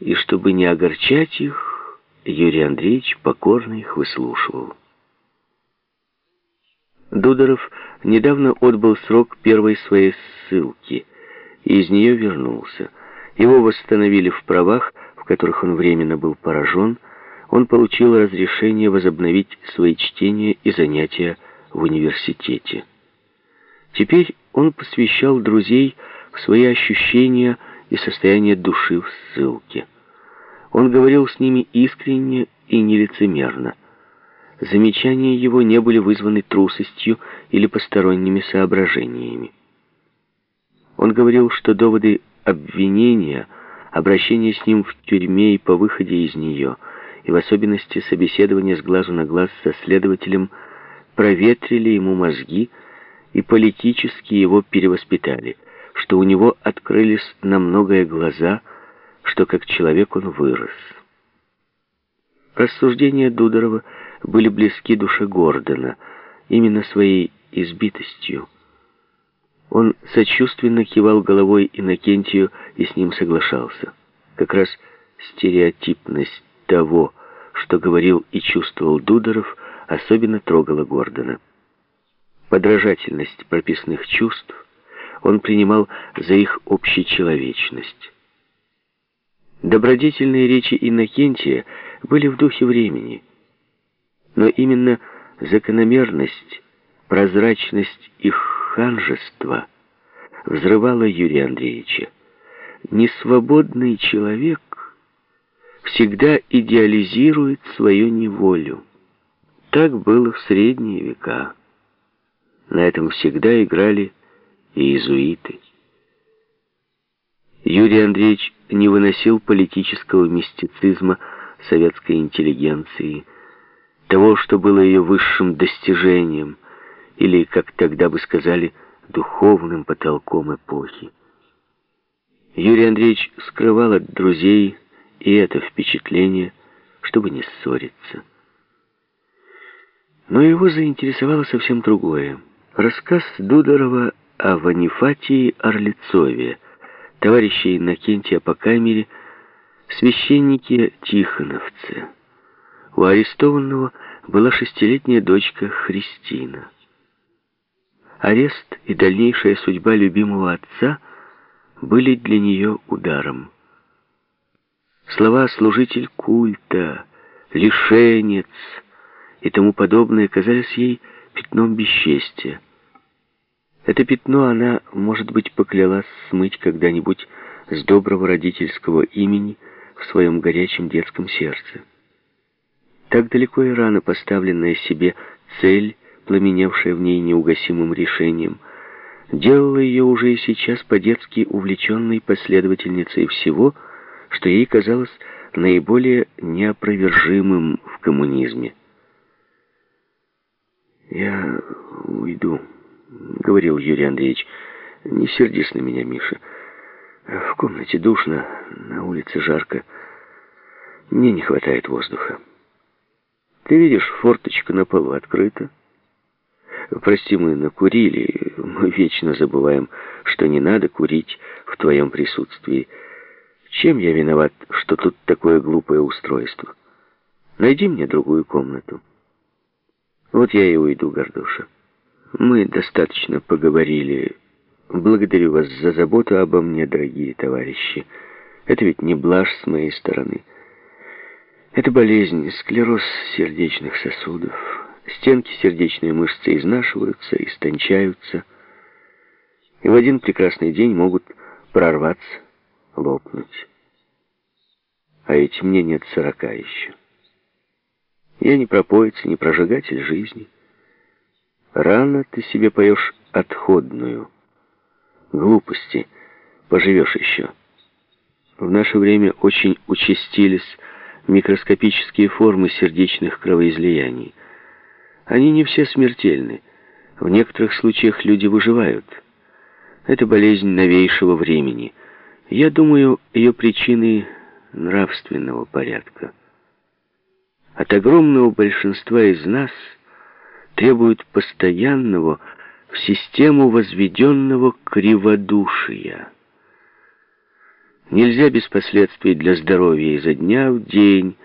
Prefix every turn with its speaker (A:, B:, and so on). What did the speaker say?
A: И чтобы не огорчать их, Юрий Андреевич покорно их выслушивал. Дударов недавно отбыл срок первой своей ссылки и из нее вернулся. Его восстановили в правах, в которых он временно был поражен. Он получил разрешение возобновить свои чтения и занятия в университете. Теперь он посвящал друзей в свои ощущения и состояние души в ссылке. Он говорил с ними искренне и нелицемерно. Замечания его не были вызваны трусостью или посторонними соображениями. Он говорил, что доводы обвинения, обращение с ним в тюрьме и по выходе из нее, и в особенности собеседование с глазу на глаз со следователем, проветрили ему мозги и политически его перевоспитали, что у него открылись на многое глаза, что как человек он вырос. Рассуждения Дударова были близки душе Гордона, именно своей избитостью. Он сочувственно кивал головой Иннокентию и с ним соглашался. Как раз стереотипность того, что говорил и чувствовал Дударов, особенно трогала Гордона. Подражательность прописных чувств он принимал за их общечеловечность. Добродетельные речи Иннокентия были в духе времени, но именно закономерность, прозрачность их ханжества взрывала Юрия Андреевича. Несвободный человек всегда идеализирует свою неволю. Так было в средние века. На этом всегда играли иезуиты. Юрий Андреевич не выносил политического мистицизма советской интеллигенции, того, что было ее высшим достижением, или, как тогда бы сказали, духовным потолком эпохи. Юрий Андреевич скрывал от друзей и это впечатление, чтобы не ссориться. Но его заинтересовало совсем другое. Рассказ Дударова о Ванифатии Орлицове, товарища Иннокентия по камере, священнике Тихоновце. У арестованного была шестилетняя дочка Христина. Арест и дальнейшая судьба любимого отца были для нее ударом. Слова «служитель культа», «лишенец» и тому подобное казались ей пятном бесчестия. Это пятно она, может быть, поклялась смыть когда-нибудь с доброго родительского имени в своем горячем детском сердце. Так далеко и рано поставленная себе цель, пламеневшая в ней неугасимым решением, делала ее уже и сейчас по-детски увлеченной последовательницей всего, что ей казалось наиболее неопровержимым в коммунизме. «Я уйду», — говорил Юрий Андреевич. «Не сердись на меня, Миша. В комнате душно, на улице жарко. Мне не хватает воздуха. Ты видишь, форточка на полу открыта. Прости, мы накурили. Мы вечно забываем, что не надо курить в твоем присутствии. Чем я виноват, что тут такое глупое устройство? Найди мне другую комнату». Вот я и уйду, Гордуша. Мы достаточно поговорили. Благодарю вас за заботу обо мне, дорогие товарищи. Это ведь не блажь с моей стороны. Это болезнь, склероз сердечных сосудов. Стенки сердечной мышцы изнашиваются, истончаются. И в один прекрасный день могут прорваться, лопнуть. А ведь мне нет сорока еще. Я не пропоец, не прожигатель жизни. Рано ты себе поешь отходную. Глупости. Поживешь еще. В наше время очень участились микроскопические формы сердечных кровоизлияний. Они не все смертельны. В некоторых случаях люди выживают. Это болезнь новейшего времени. Я думаю, ее причины нравственного порядка от огромного большинства из нас требуют постоянного в систему возведенного криводушия. Нельзя без последствий для здоровья изо дня в день